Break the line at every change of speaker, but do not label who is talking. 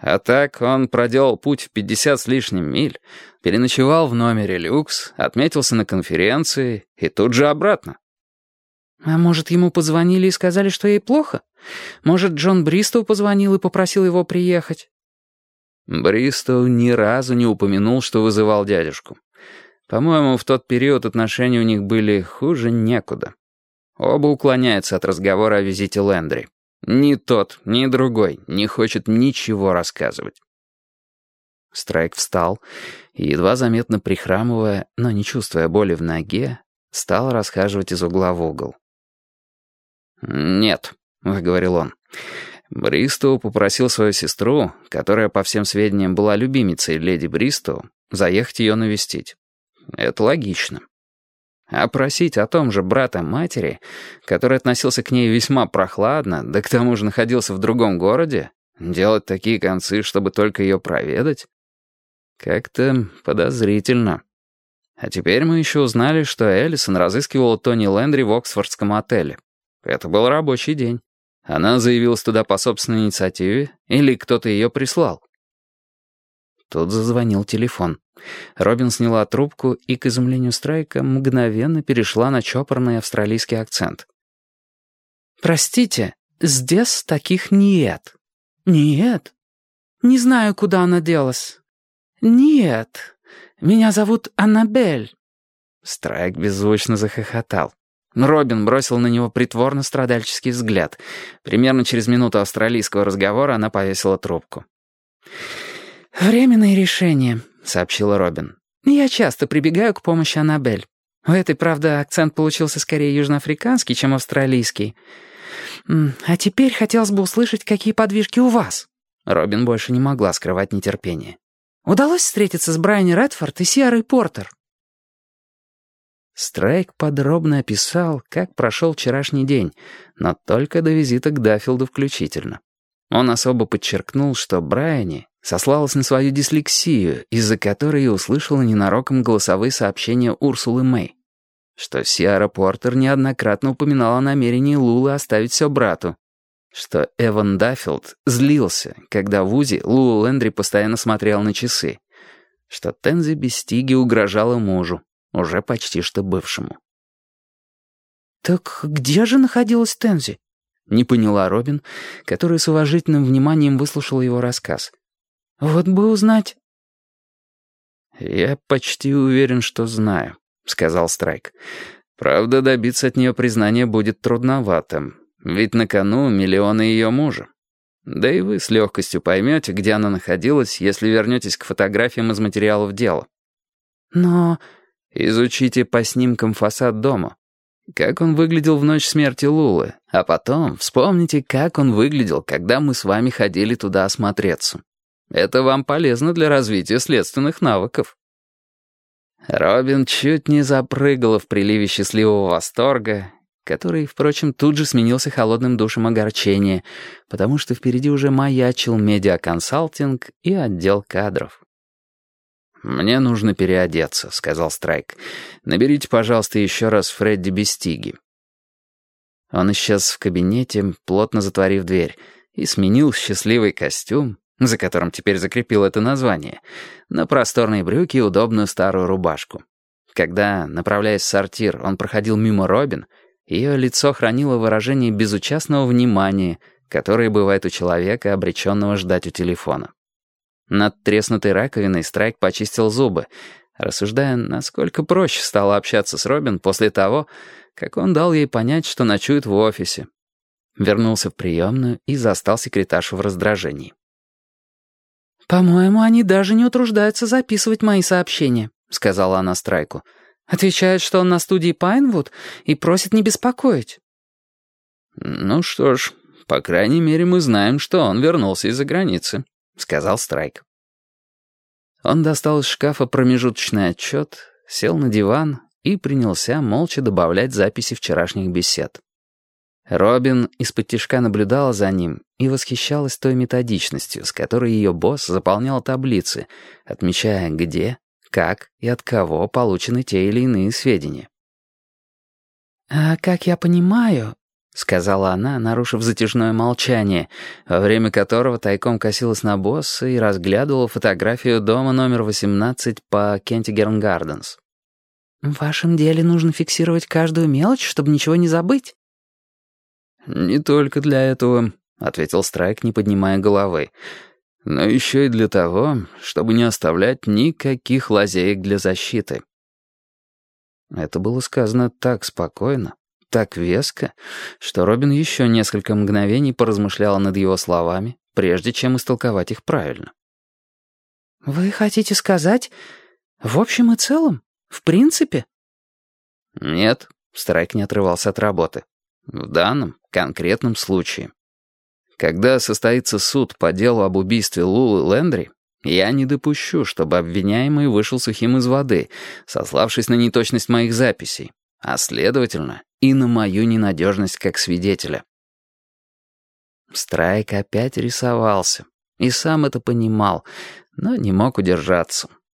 А так он проделал путь в 50 с лишним миль, переночевал в номере люкс, отметился на конференции и тут же обратно.
А может, ему позвонили и сказали, что ей плохо? Может, Джон Бристоу позвонил и попросил его приехать?
Бристоу ни разу не упомянул, что вызывал дядюшку. По-моему, в тот период отношения у них были хуже некуда. Оба уклоняются от разговора о визите Лэндри. Ни тот, ни другой не хочет ничего рассказывать. Страйк встал и, едва заметно прихрамывая, но не чувствуя боли в ноге, стал расхаживать из угла в угол. «Нет», — выговорил он. Бристоу попросил свою сестру, которая, по всем сведениям, была любимицей леди Бристоу, заехать ее навестить. Это логично. А просить о том же брата матери, который относился к ней весьма прохладно, да к тому же находился в другом городе, делать такие концы, чтобы только ее проведать? Как-то подозрительно. А теперь мы еще узнали, что Эллисон разыскивала Тони Лэндри в Оксфордском отеле. Это был рабочий день. Она заявилась туда по собственной инициативе, или кто-то ее прислал. Тут зазвонил телефон. Робин сняла трубку и, к изумлению Страйка, мгновенно перешла на чопорный австралийский акцент.
«Простите, здесь таких нет». «Нет. Не знаю, куда она делась». «Нет. Меня зовут Аннабель».
Страйк беззвучно захохотал. Робин бросил на него притворно страдальческий взгляд. Примерно через минуту австралийского разговора она повесила трубку.
«Временное решение», — сообщила Робин. «Я часто прибегаю к помощи Аннабель. У этой, правда, акцент получился скорее южноафриканский, чем австралийский. А теперь хотелось бы услышать, какие подвижки у вас». Робин больше не могла скрывать нетерпение. «Удалось встретиться с Брайани Редфорд и Сиарой Портер?» Страйк подробно описал, как прошел вчерашний день, но только до визита к Даффилду включительно. Он особо подчеркнул, что Брайани сослалась на свою дислексию, из-за которой и услышала ненароком голосовые сообщения Урсулы Мэй, что Сиара Портер неоднократно упоминала о намерении Лулы оставить все брату, что Эван Даффилд злился, когда в УЗИ Лула Лэндри постоянно смотрел на часы, что Тензи Бестиги угрожала мужу, уже почти что бывшему. «Так где же находилась Тензи?» — не поняла Робин, которая с уважительным вниманием выслушала его рассказ. «Вот бы узнать».
«Я почти уверен, что знаю», — сказал Страйк. «Правда, добиться от нее признания будет трудновато, ведь на кону миллионы ее мужа. Да и вы с легкостью поймете, где она находилась, если вернетесь к фотографиям из материалов дела».
«Но
Изучите по снимкам фасад дома. Как он выглядел в ночь смерти Лулы. А потом вспомните, как он выглядел, когда мы с вами ходили туда осмотреться. Это вам полезно для развития следственных навыков. Робин чуть не запрыгала в приливе счастливого восторга, который, впрочем, тут же сменился холодным душем огорчения, потому что впереди уже маячил медиаконсалтинг и отдел кадров. «Мне нужно переодеться», — сказал Страйк. «Наберите, пожалуйста, еще раз Фредди Бестиги». Он исчез в кабинете, плотно затворив дверь, и сменил счастливый костюм, за которым теперь закрепил это название, на просторные брюки и удобную старую рубашку. Когда, направляясь в сортир, он проходил мимо Робин, ее лицо хранило выражение безучастного внимания, которое бывает у человека, обреченного ждать у телефона. Над треснутой раковиной Страйк почистил зубы, рассуждая, насколько проще стало общаться с Робин после того, как он дал ей понять, что ночует в офисе. Вернулся в приемную и застал секретаршу в раздражении.
«По-моему, они даже не утруждаются записывать мои сообщения», — сказала она Страйку. «Отвечают, что он на студии Пайнвуд и просит не беспокоить».
«Ну что ж, по крайней мере, мы знаем, что он вернулся из-за границы», сказал Страйк. Он достал из шкафа промежуточный отчет, сел на диван и принялся молча добавлять записи вчерашних бесед. Робин из-под тишка наблюдала за ним и восхищалась той методичностью, с которой ее босс заполнял таблицы, отмечая, где, как и от кого получены те или иные сведения.
«А как я понимаю, — сказала она, нарушив затяжное молчание, во время которого тайком косилась на босса и разглядывала фотографию дома номер 18 по Кентигерн Гарденс. «В вашем деле нужно фиксировать каждую мелочь, чтобы ничего не забыть».
«Не только для этого», — ответил Страйк, не поднимая головы, «но еще и для того, чтобы не оставлять никаких лазеек для защиты».
Это было сказано так спокойно, так веско, что Робин еще несколько мгновений поразмышляла над его словами, прежде чем истолковать их правильно. «Вы хотите сказать, в общем и целом?» В принципе?
Нет, Страйк не отрывался от работы. В данном, конкретном случае. Когда состоится суд по делу об убийстве Лулы Лендри, я не допущу, чтобы обвиняемый вышел сухим из воды, сославшись на неточность моих записей, а, следовательно, и на мою ненадежность как свидетеля.
Страйк опять рисовался, и сам это понимал, но не мог удержаться.